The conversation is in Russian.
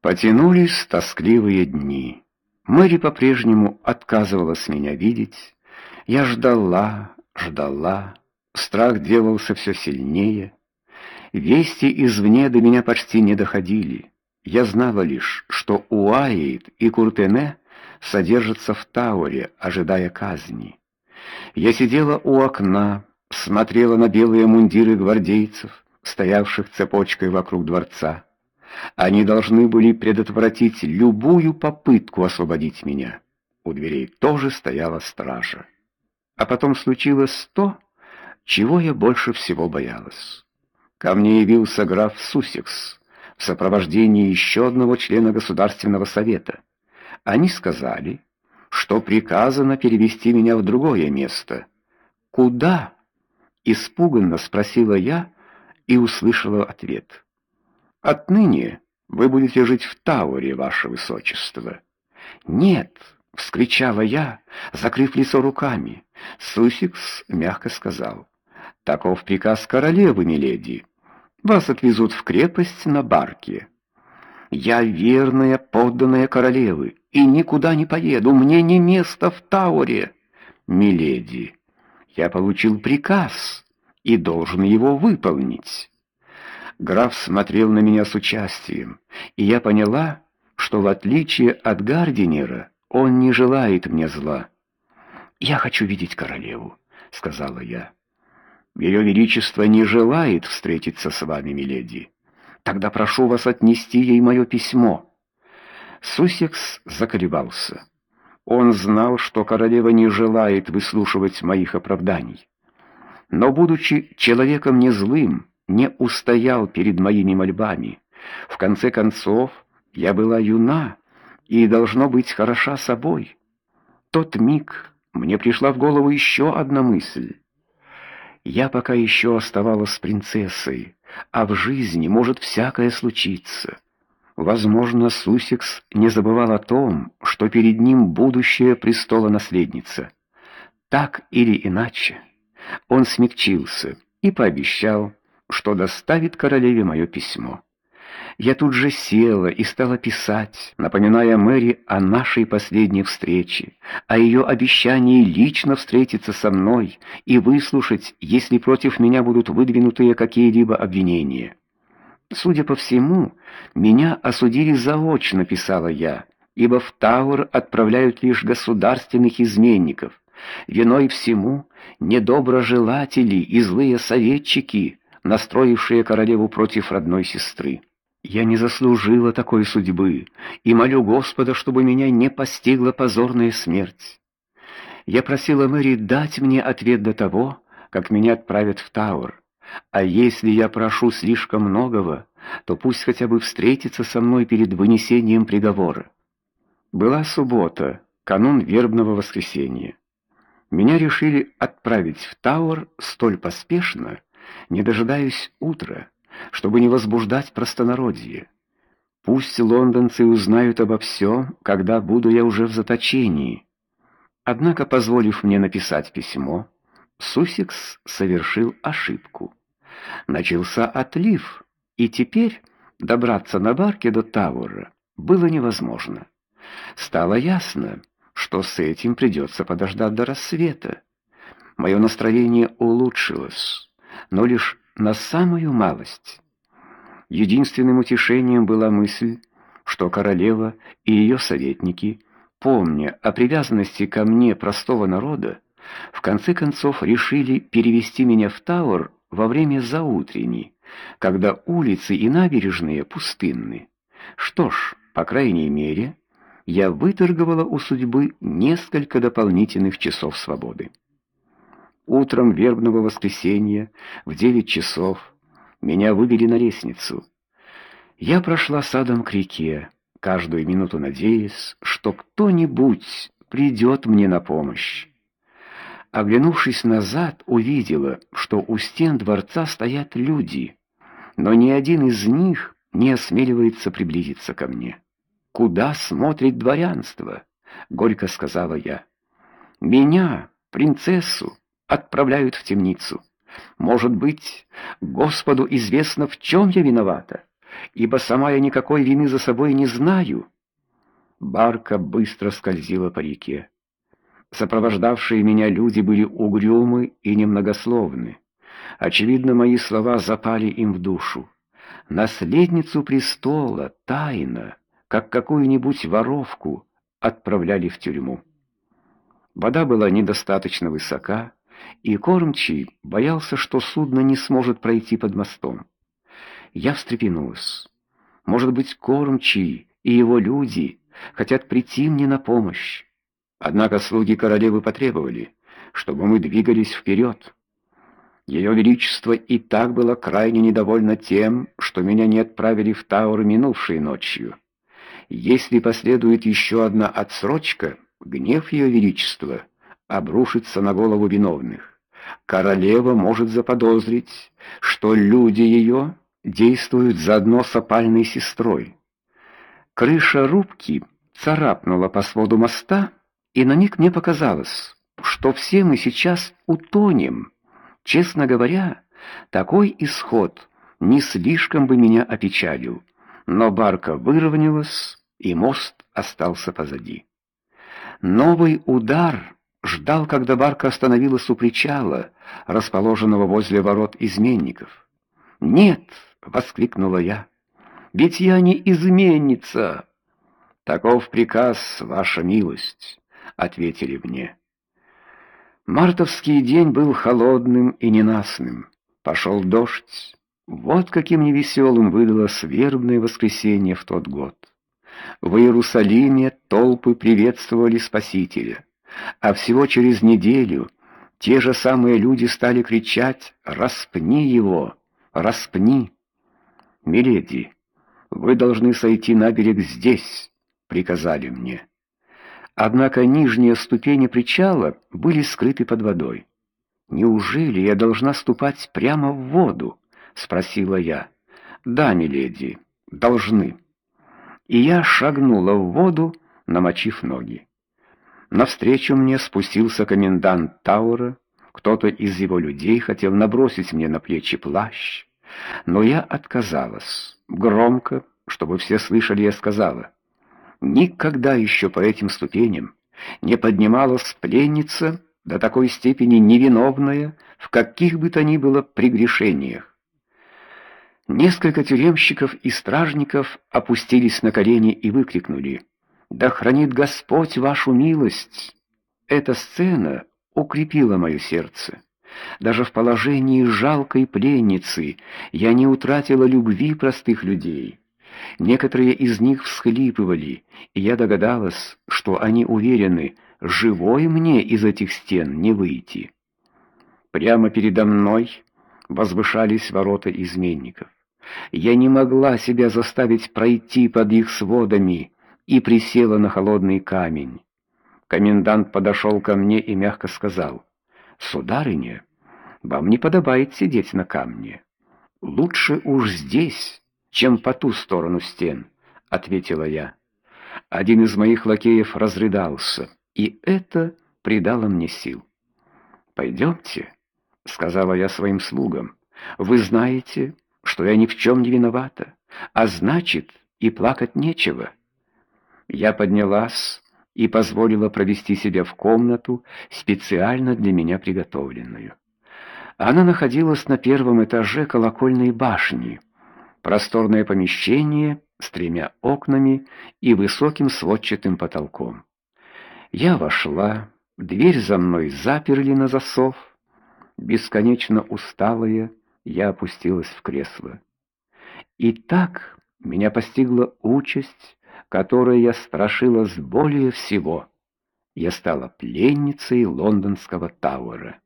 Потянулись тоскливые дни. Мэри по-прежнему отказывалась меня видеть. Я ждала, ждала. Страх делался все сильнее. Вести извне до меня почти не доходили. Я знала лишь, что Уайт и Куртене содержатся в Тауре, ожидая казни. Я сидела у окна, смотрела на белые мундиры гвардейцев, стоявших цепочкой вокруг дворца. Они должны были предотвратить любую попытку освободить меня. У дверей тоже стояла стража. А потом случилось то, чего я больше всего боялась. Ко мне явился граф Сусекс в сопровождении еще одного члена Государственного совета. Они сказали, что приказано перевести меня в другое место. Куда? испуганно спросила я и услышала ответ. Отныне вы будете жить в Тауре, ваше высочество. Нет, вскричала я, закрыв лицо руками. Сусикс мягко сказал: "Таков приказ королевы, миледи. Вас отвезут в крепость на барке. Я верная подданная королевы и никуда не поеду, мне не место в Тауре, миледи. Я получил приказ и должен его выполнить". Граф смотрел на меня с участием, и я поняла, что в отличие от Гардинера, он не желает мне зла. "Я хочу видеть королеву", сказала я. «Ее величество не желает встретиться с вами, миледи. Тогда прошу вас отнести ей мое письмо". Сусекс заколебался. Он знал, что королева не желает выслушивать моих оправданий. Но будучи человеком не злым, не устоял перед моими мольбами. В конце концов, я была юна и должно быть хороша собой. Тот миг мне пришла в голову еще одна мысль. Я пока еще оставалась принцессой, а в жизни может всякое случиться. Возможно, Сусекс не забывал о том, что перед ним будущая престола наследница. Так или иначе, он смягчился и пообещал, что доставит королеве мое письмо. Я тут же села и стала писать, напоминая Мэри о нашей последней встрече, о ее обещании лично встретиться со мной и выслушать, если против меня будут выдвинуты какие-либо обвинения. Судя по всему, меня осудили заочно, писала я, ибо в Тауэр отправляют лишь государственных изменников. Виной всему недоброжелатели и злые советчики настроившие королеву против родной сестры. Я не заслужила такой судьбы и молю Господа, чтобы меня не постигла позорная смерть. Я просила Мэри дать мне ответ до того, как меня отправят в Тауэр. А если я прошу слишком многого, то пусть хотя бы встретится со мной перед вынесением приговора. Была суббота, канун вербного воскресенья. Меня решили отправить в Тауэр столь поспешно, не дожидаясь утра, чтобы не возбуждать простонародье. Пусть лондонцы узнают обо всем, когда буду я уже в заточении. Однако, позволив мне написать письмо, Сусекс совершил ошибку. Начался отлив, и теперь добраться на барке до Тауэра было невозможно. Стало ясно, что с этим придется подождать до рассвета. Мое настроение улучшилось но лишь на самую малость. Единственным утешением была мысль, что королева и ее советники, помня о привязанности ко мне простого народа, в конце концов решили перевести меня в Тауэр во время заутрени, когда улицы и набережные пустынны. Что ж, по крайней мере, я выторговала у судьбы несколько дополнительных часов свободы. Утром вербного воскресенья в девять часов меня вывели на лестницу. Я прошла садом к реке, каждую минуту надеясь, что кто-нибудь придет мне на помощь. Оглянувшись назад, увидела, что у стен дворца стоят люди, но ни один из них не осмеливается приблизиться ко мне. Куда смотрит дворянство? горько сказала я. Меня, принцессу, отправляют в темницу. Может быть, Господу известно, в чем я виновата. ибо сама я никакой вины за собой не знаю. Барка быстро скользила по реке. Сопровождавшие меня люди были угрюмы и немногословны. Очевидно, мои слова запали им в душу. Наследницу престола тайно, как какую-нибудь воровку, отправляли в тюрьму. Вода была недостаточно высока, и кормчий боялся, что судно не сможет пройти под мостом. Я встрепенулась. Может быть, кормчий и его люди хотят прийти мне на помощь. Однако слуги королевы потребовали, чтобы мы двигались вперед. Ее величество и так было крайне недовольно тем, что меня не отправили в Тауэр минувшей ночью. Если последует еще одна отсрочка, гнев ее величества обрушится на голову виновных. Королева может заподозрить, что люди ее действуют заодно с опальной сестрой. Крыша рубки царапнула по своду моста, и на миг мне показалось, что все мы сейчас утонем. Честно говоря, такой исход не слишком бы меня опечалил, но барка выровнялась, и мост остался позади. Новый удар ждал, когда барка остановилась у причала, расположенного возле ворот изменников. "Нет!" воскликнула я. "Ведь я не изменница!" Таков приказ, ваша милость ответили мне. Мартовский день был холодным и ненастным. Пошел дождь. Вот каким невеселым выдалось вербное воскресенье в тот год. В Иерусалиме толпы приветствовали Спасителя, а всего через неделю те же самые люди стали кричать: "Распни его, распни!" Миледи, вы должны сойти на берег здесь, приказали мне. Однако нижние ступени причала были скрыты под водой. Неужели я должна ступать прямо в воду, спросила я. Да, миледи, должны. И я шагнула в воду, намочив ноги. Навстречу мне спустился комендант Таура. Кто-то из его людей хотел набросить мне на плечи плащ, но я отказалась. Громко, чтобы все слышали, я сказала: Никогда еще по этим ступеням не поднималась пленница до такой степени невиновная в каких бы то ни было прегрешениях. Несколько тюремщиков и стражников опустились на колени и выкрикнули: "Да хранит Господь вашу милость!" Эта сцена укрепила мое сердце. Даже в положении жалкой пленницы я не утратила любви простых людей. Некоторые из них всхлипывали, и я догадалась, что они уверены, живой мне из этих стен не выйти. Прямо передо мной возвышались ворота изменников. Я не могла себя заставить пройти под их сводами и присела на холодный камень. Комендант подошел ко мне и мягко сказал: "Сударыня, вам не подобает сидеть на камне. Лучше уж здесь, чем по ту сторону стен, ответила я. Один из моих лакеев разрыдался, и это придало мне сил. «Пойдемте», — сказала я своим слугам. Вы знаете, что я ни в чем не виновата, а значит, и плакать нечего. Я поднялась и позволила провести себя в комнату, специально для меня приготовленную. Она находилась на первом этаже колокольной башни. Просторное помещение с тремя окнами и высоким сводчатым потолком. Я вошла, дверь за мной заперли на засов. Бесконечно усталая, я опустилась в кресло. И так меня постигла участь, которой я страшилась более всего. Я стала пленницей лондонского Тауэра.